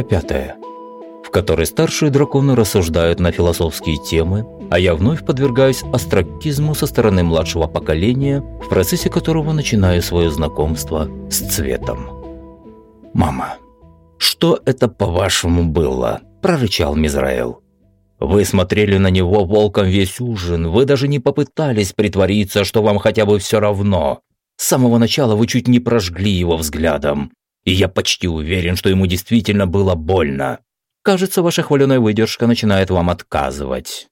Глава 5. В которой старшие драконы рассуждают на философские темы, а я вновь подвергаюсь астракизму со стороны младшего поколения, в процессе которого начинаю свое знакомство с цветом. «Мама, что это, по-вашему, было?» – прорычал Мизраэл. «Вы смотрели на него волком весь ужин, вы даже не попытались притвориться, что вам хотя бы все равно. С самого начала вы чуть не прожгли его взглядом и я почти уверен, что ему действительно было больно. Кажется, ваша хваленая выдержка начинает вам отказывать.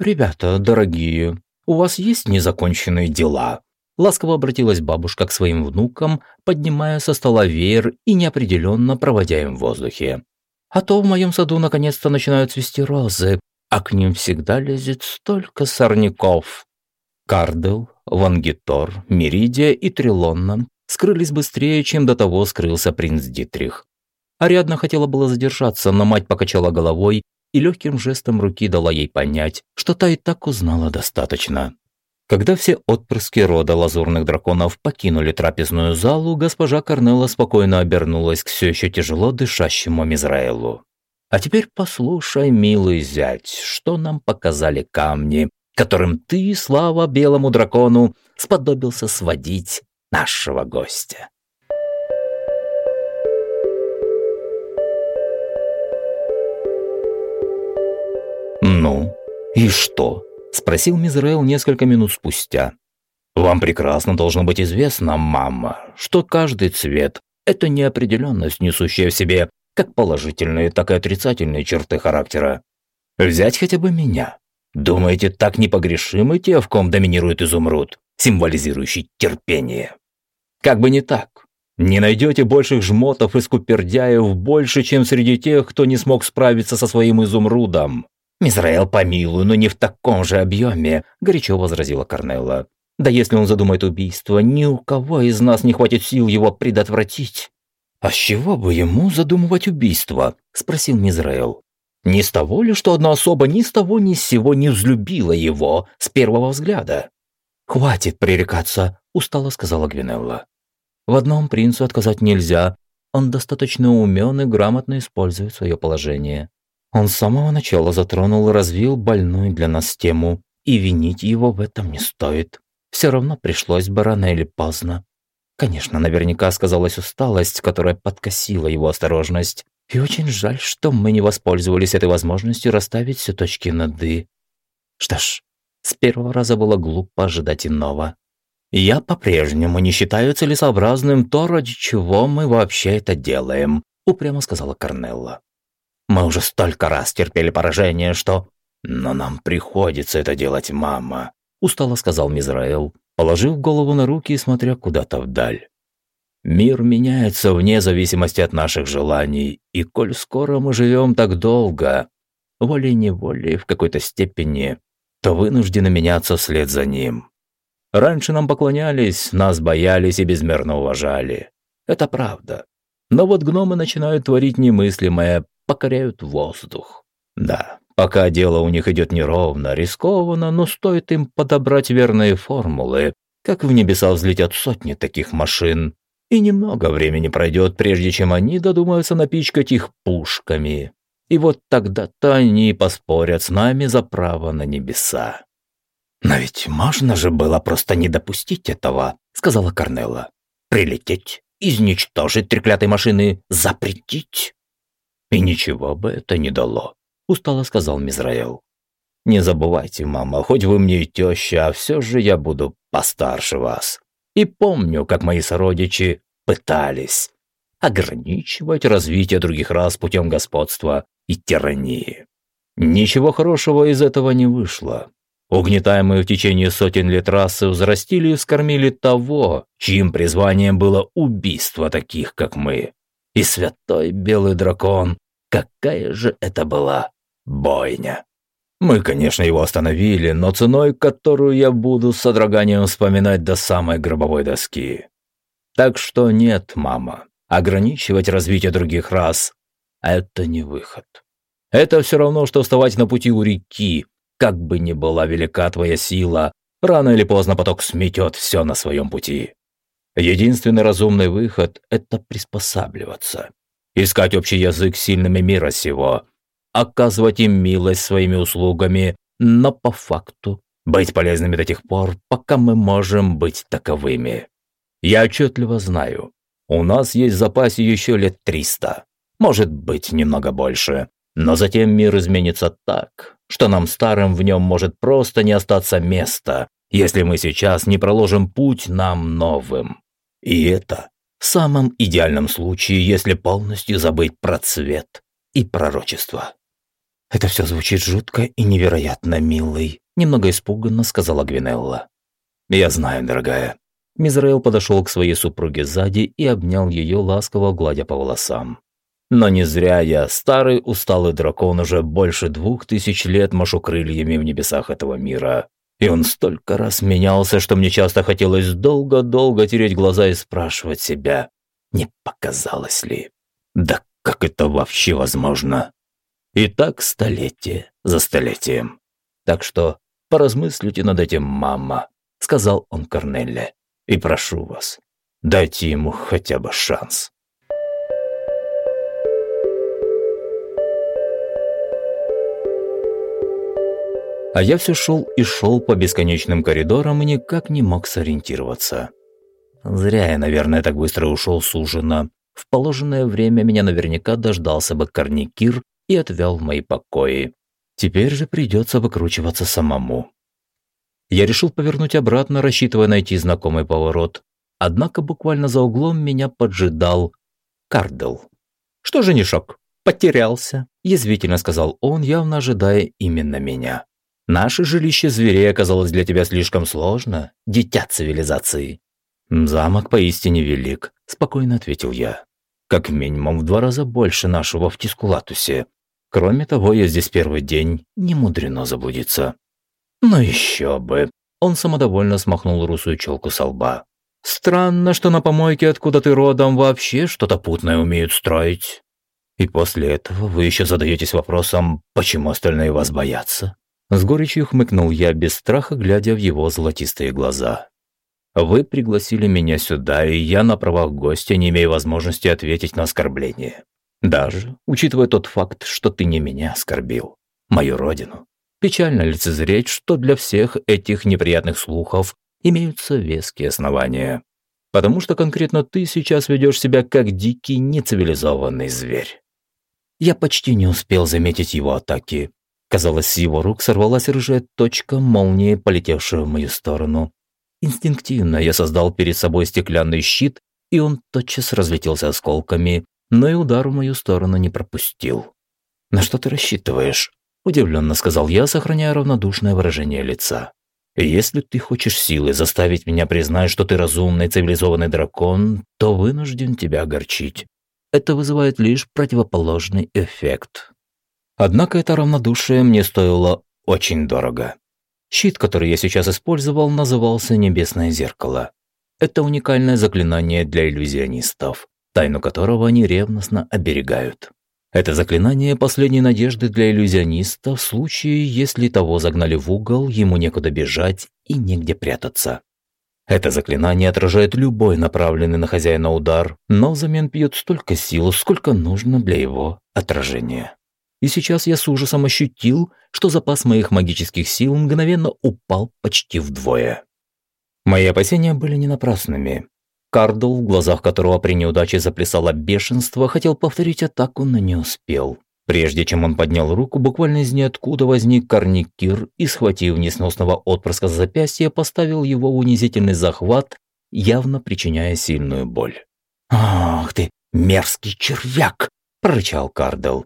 «Ребята, дорогие, у вас есть незаконченные дела?» Ласково обратилась бабушка к своим внукам, поднимая со стола веер и неопределенно проводя им в воздухе. «А то в моем саду наконец-то начинают цвести розы, а к ним всегда лезет столько сорняков». Кардел, Вангитор, Меридия и Трилонна скрылись быстрее, чем до того скрылся принц Дитрих. Ариадна хотела было задержаться, но мать покачала головой и легким жестом руки дала ей понять, что та и так узнала достаточно. Когда все отпрыски рода лазурных драконов покинули трапезную залу, госпожа Корнелла спокойно обернулась к все еще тяжело дышащему Мизраэлу. «А теперь послушай, милый зять, что нам показали камни, которым ты, слава белому дракону, сподобился сводить нашего гостя. «Ну, и что?» – спросил Мизраэл несколько минут спустя. «Вам прекрасно должно быть известно, мама, что каждый цвет – это неопределенность, несущая в себе как положительные, так и отрицательные черты характера. Взять хотя бы меня. Думаете, так непогрешимы те, в ком доминирует изумруд, символизирующий терпение? Как бы не так. Не найдете больших жмотов и скупердяев больше, чем среди тех, кто не смог справиться со своим изумрудом. «Мизраэл, помилуй, но не в таком же объеме», – горячо возразила Корнелла. «Да если он задумает убийство, ни у кого из нас не хватит сил его предотвратить». «А с чего бы ему задумывать убийство?» – спросил Мизраэл. «Не с того ли, что одна особа ни с того ни с сего не взлюбила его с первого взгляда?» «Хватит пререкаться», – устало сказала Гвинелла. В одном принцу отказать нельзя. Он достаточно умен и грамотно использует свое положение. Он с самого начала затронул и развил больную для нас тему, и винить его в этом не стоит. Все равно пришлось бы рано или поздно. Конечно, наверняка сказалась усталость, которая подкосила его осторожность. И очень жаль, что мы не воспользовались этой возможностью расставить все точки над «и». Что ж, с первого раза было глупо ожидать иного. Я по-прежнему не считаю целесообразным то, ради чего мы вообще это делаем», — упрямо сказала Корнелла. «Мы уже столько раз терпели поражение, что...» «Но нам приходится это делать, мама», — устало сказал Мизраэл, положив голову на руки и смотря куда-то вдаль. «Мир меняется вне зависимости от наших желаний, и коль скоро мы живем так долго, волей-неволей в какой-то степени, то вынуждены меняться вслед за ним. Раньше нам поклонялись, нас боялись и безмерно уважали. Это правда. Но вот гномы начинают творить немыслимое, покоряют воздух. Да, пока дело у них идет неровно, рискованно, но стоит им подобрать верные формулы, как в небеса взлетят сотни таких машин, и немного времени пройдет, прежде чем они додумаются напичкать их пушками. И вот тогда-то они поспорят с нами за право на небеса. «Но ведь можно же было просто не допустить этого», — сказала Корнелла. «Прилететь, изничтожить треклятой машины, запретить». «И ничего бы это не дало», — устало сказал Мизраэл. «Не забывайте, мама, хоть вы мне и теща, а все же я буду постарше вас. И помню, как мои сородичи пытались ограничивать развитие других рас путем господства и тирании. Ничего хорошего из этого не вышло. Угнетаемые в течение сотен лет расы взрастили и вскормили того, чьим призванием было убийство таких, как мы. И святой белый дракон, какая же это была бойня. Мы, конечно, его остановили, но ценой, которую я буду с содроганием вспоминать до самой гробовой доски. Так что нет, мама, ограничивать развитие других рас – это не выход. Это все равно, что вставать на пути у реки, как бы ни была велика твоя сила, рано или поздно поток сметет все на своем пути. Единственный разумный выход – это приспосабливаться. искать общий язык с сильными мира сего, оказывать им милость своими услугами, но по факту быть полезными до тех пор, пока мы можем быть таковыми. Я отчетливо знаю, у нас есть в запасе еще лет триста, может быть, немного больше, но затем мир изменится так, что нам старым в нем может просто не остаться места, если мы сейчас не проложим путь нам новым. И это в самом идеальном случае, если полностью забыть про цвет и пророчество. «Это все звучит жутко и невероятно, милый», – немного испуганно сказала Гвинелла. «Я знаю, дорогая». Мизраэл подошел к своей супруге сзади и обнял ее, ласково гладя по волосам. Но не зря я, старый усталый дракон, уже больше двух тысяч лет машу крыльями в небесах этого мира. И он столько раз менялся, что мне часто хотелось долго-долго тереть глаза и спрашивать себя, не показалось ли? Да как это вообще возможно? И так столетие за столетием. Так что поразмыслите над этим, мама, сказал он Корнелле. И прошу вас, дайте ему хотя бы шанс. А я все шел и шел по бесконечным коридорам и никак не мог сориентироваться. Зря я, наверное, так быстро ушел с ужина. В положенное время меня наверняка дождался бы Корникир и отвел в мои покои. Теперь же придется выкручиваться самому. Я решил повернуть обратно, рассчитывая найти знакомый поворот. Однако буквально за углом меня поджидал Кардел. «Что же, Нишок, потерялся?» – язвительно сказал он, явно ожидая именно меня. «Наше жилище зверей оказалось для тебя слишком сложно, дитя цивилизации». «Замок поистине велик», – спокойно ответил я. «Как минимум в два раза больше нашего в Тискулатусе. Кроме того, я здесь первый день, не мудрено заблудиться. Ну еще бы. Он самодовольно смахнул русую челку со лба. Странно, что на помойке, откуда ты родом, вообще что-то путное умеют строить. И после этого вы еще задаетесь вопросом, почему остальные вас боятся? С горечью хмыкнул я, без страха глядя в его золотистые глаза. Вы пригласили меня сюда, и я на правах гостя не имею возможности ответить на оскорбление. Даже учитывая тот факт, что ты не меня оскорбил, мою родину. Печально лицезреть, что для всех этих неприятных слухов имеются веские основания. Потому что конкретно ты сейчас ведешь себя как дикий, нецивилизованный зверь. Я почти не успел заметить его атаки. Казалось, с его рук сорвалась рыжая точка молнии, полетевшая в мою сторону. Инстинктивно я создал перед собой стеклянный щит, и он тотчас разлетелся осколками, но и удар в мою сторону не пропустил. «На что ты рассчитываешь?» – удивленно сказал я, сохраняя равнодушное выражение лица. «Если ты хочешь силой заставить меня признать, что ты разумный цивилизованный дракон, то вынужден тебя огорчить. Это вызывает лишь противоположный эффект». Однако это равнодушие мне стоило очень дорого. Щит, который я сейчас использовал, назывался «Небесное зеркало». Это уникальное заклинание для иллюзионистов тайну которого они ревностно оберегают. Это заклинание последней надежды для иллюзиониста в случае, если того загнали в угол, ему некуда бежать и негде прятаться. Это заклинание отражает любой направленный на хозяина удар, но взамен пьет столько сил, сколько нужно для его отражения. И сейчас я с ужасом ощутил, что запас моих магических сил мгновенно упал почти вдвое. Мои опасения были не напрасными. Кардл, в глазах которого при неудаче заплясало бешенство, хотел повторить атаку, но не успел. Прежде чем он поднял руку, буквально из ниоткуда возник Карникир и, схватив несносного отпрыска за запястье, поставил его в унизительный захват, явно причиняя сильную боль. «Ах ты, мерзкий червяк!» – прорычал Кардл.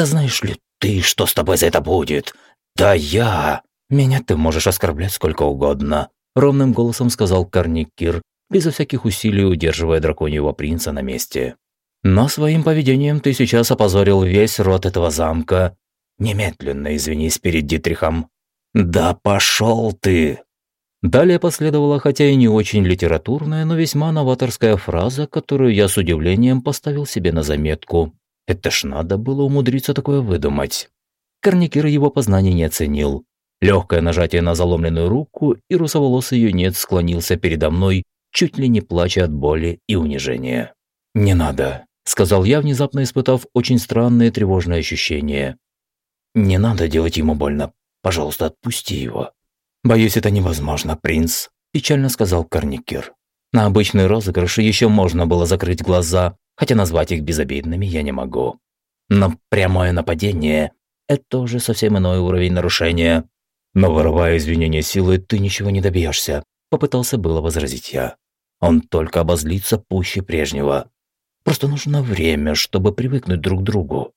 «Да знаешь ли ты, что с тобой за это будет? Да я! Меня ты можешь оскорблять сколько угодно!» – ровным голосом сказал Карникир, безо всяких усилий удерживая драконьего принца на месте. «Но своим поведением ты сейчас опозорил весь род этого замка. Немедленно извинись перед Дитрихом». «Да пошел ты!» Далее последовала, хотя и не очень литературная, но весьма новаторская фраза, которую я с удивлением поставил себе на заметку. Это ж надо было умудриться такое выдумать. Корникир его познаний не оценил. Легкое нажатие на заломленную руку, и русоволосый юнец склонился передо мной, чуть ли не плача от боли и унижения. «Не надо», – сказал я, внезапно испытав очень странные тревожные ощущения. «Не надо делать ему больно. Пожалуйста, отпусти его». «Боюсь, это невозможно, принц», – печально сказал Корникер. На обычные розыгрыши еще можно было закрыть глаза, хотя назвать их безобидными я не могу. Но прямое нападение – это уже совсем иной уровень нарушения. Но вырывая извинения силой, ты ничего не добьешься, попытался было возразить я. Он только обозлится пуще прежнего. Просто нужно время, чтобы привыкнуть друг к другу.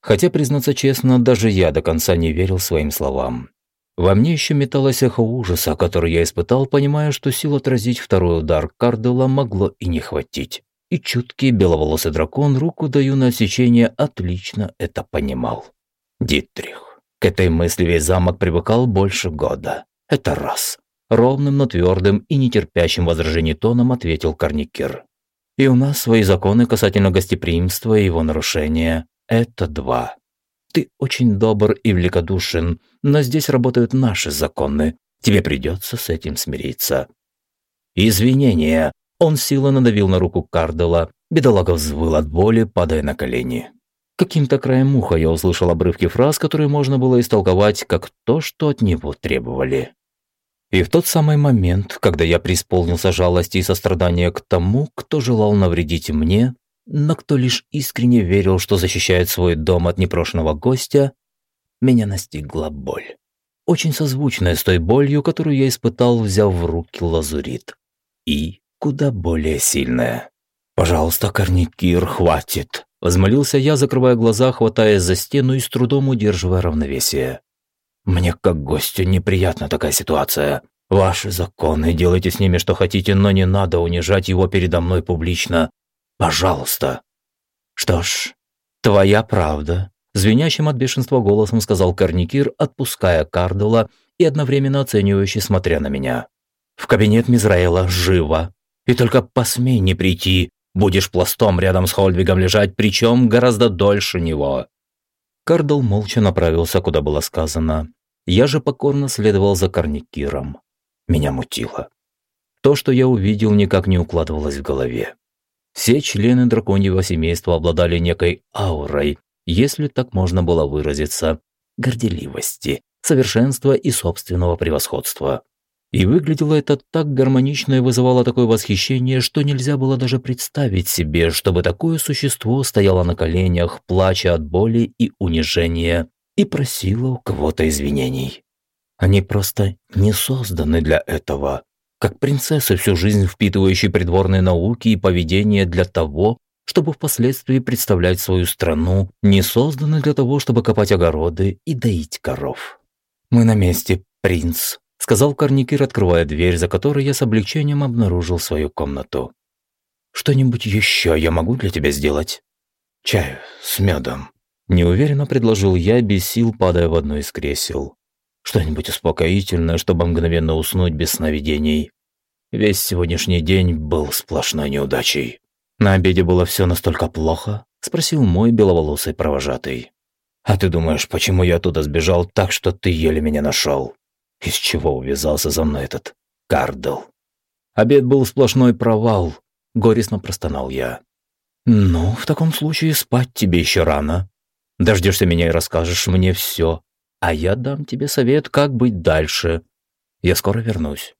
Хотя, признаться честно, даже я до конца не верил своим словам. Во мне еще металось эхо ужаса, который я испытал, понимая, что сил отразить второй удар Кардела могло и не хватить. И чуткий беловолосый дракон, руку даю на отсечение, отлично это понимал. Дитрих. К этой мысли весь замок привыкал больше года. Это раз. Ровным, но твердым и нетерпящим возражений тоном ответил Корникер. И у нас свои законы касательно гостеприимства и его нарушения. Это два. Ты очень добр и великодушен, но здесь работают наши законы. Тебе придется с этим смириться. Извинения. Он силой надавил на руку Кардела. Бедолага взвыл от боли, падая на колени. Каким-то краем уха я услышал обрывки фраз, которые можно было истолковать как то, что от него требовали. И в тот самый момент, когда я преисполнился жалости и сострадания к тому, кто желал навредить мне, но кто лишь искренне верил, что защищает свой дом от непрошенного гостя, меня настигла боль. Очень созвучная с той болью, которую я испытал, взяв в руки лазурит. И куда более сильная. «Пожалуйста, Корникир, хватит!» Возмолился я, закрывая глаза, хватаясь за стену и с трудом удерживая равновесие. «Мне, как гостю, неприятна такая ситуация. Ваши законы, делайте с ними что хотите, но не надо унижать его передо мной публично. Пожалуйста». «Что ж, твоя правда», – звенящим от бешенства голосом сказал Корникир, отпуская Кардела и одновременно оценивающе смотря на меня. «В кабинет Мизраэла живо. И только посмей не прийти, будешь пластом рядом с Хольдвигом лежать, причем гораздо дольше него». Кардл молча направился, куда было сказано. Я же покорно следовал за Корникиром. Меня мутило. То, что я увидел, никак не укладывалось в голове. Все члены драконьего семейства обладали некой аурой, если так можно было выразиться, горделивости, совершенства и собственного превосходства. И выглядело это так гармонично и вызывало такое восхищение, что нельзя было даже представить себе, чтобы такое существо стояло на коленях, плача от боли и унижения, и просило у кого-то извинений. Они просто не созданы для этого, как принцессы, всю жизнь впитывающие придворные науки и поведение для того, чтобы впоследствии представлять свою страну, не созданы для того, чтобы копать огороды и доить коров. «Мы на месте, принц», – сказал Корникир, открывая дверь, за которой я с облегчением обнаружил свою комнату. «Что-нибудь еще я могу для тебя сделать?» «Чаю с медом», – неуверенно предложил я, без сил падая в одно из кресел. Что-нибудь успокоительное, чтобы мгновенно уснуть без сновидений. Весь сегодняшний день был сплошной неудачей. На обеде было все настолько плохо, спросил мой беловолосый провожатый. А ты думаешь, почему я оттуда сбежал так, что ты еле меня нашел? Из чего увязался за мной этот Кардл? Обед был сплошной провал, горестно простонал я. Ну, в таком случае спать тебе еще рано. Дождешься меня и расскажешь мне все, а я дам тебе совет, как быть дальше. Я скоро вернусь».